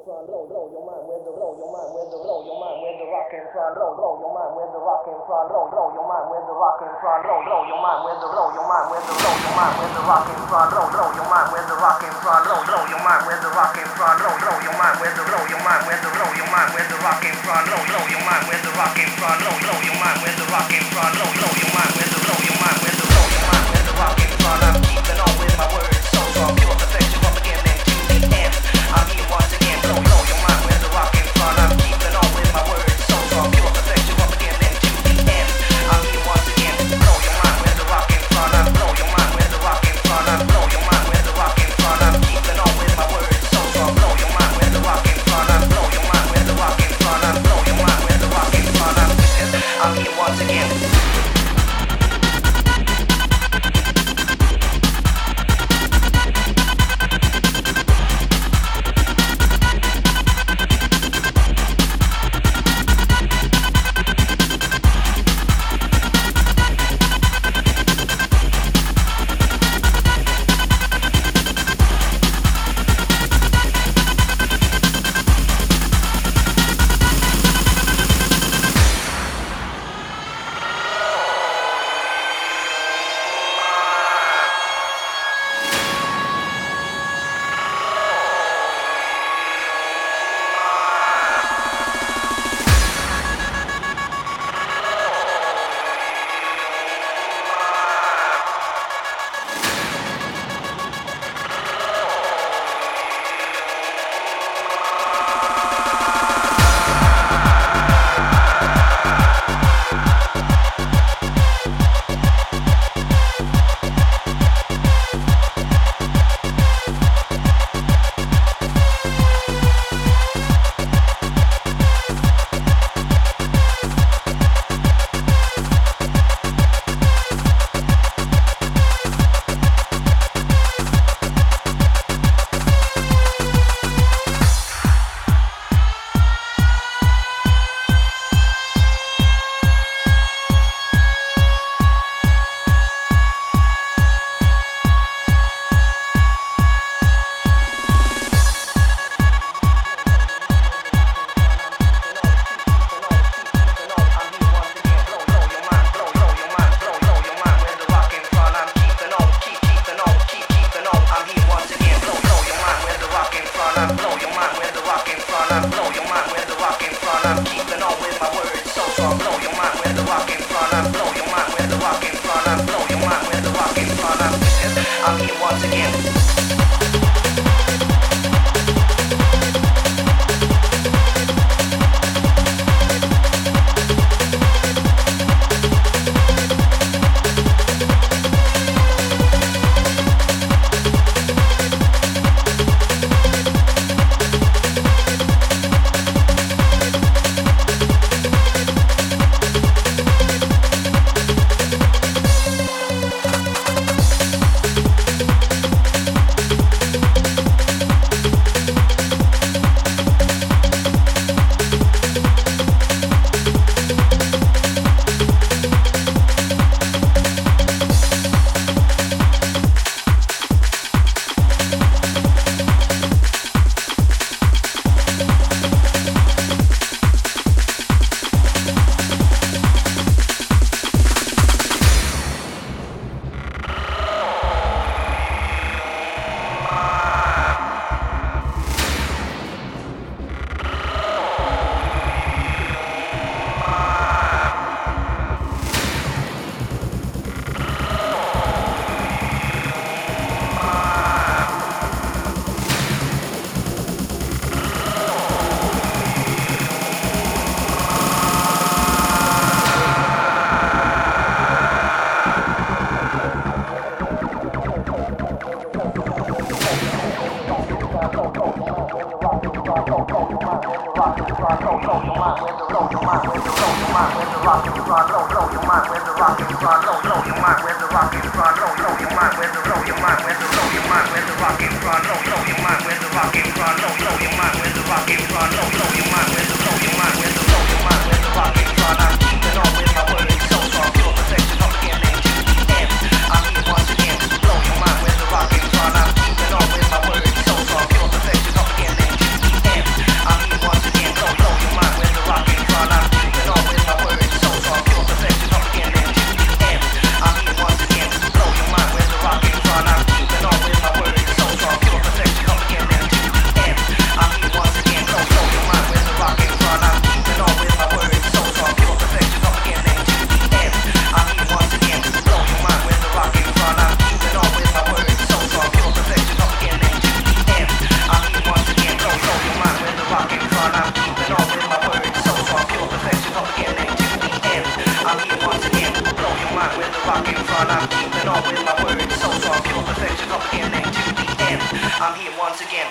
rockin' front, blow, blow your mind with the blow your mind with the blow your mind with the rock rockin' front, blow, blow your mind with the rock rockin' front, blow, blow your mind with the rock rockin' front, blow, blow your mind with the blow your mind with the blow your mind with the rock rockin' front, blow, blow your mind with the rock rockin' front, blow, blow your mind with the rock rockin' front, blow, blow your mind with the blow your mind with the blow your mind with the rock rockin' front, blow, blow your mind with the rock rockin' front, blow, blow your mind with the rock rockin' front, blow, blow your mind with the blow your rock in front, low, low, your mind, where's the rock in front, low, low, your mind, where's the I'm keeping on with my words. So strong, pure perfection, up in and to the end. I'm here once again.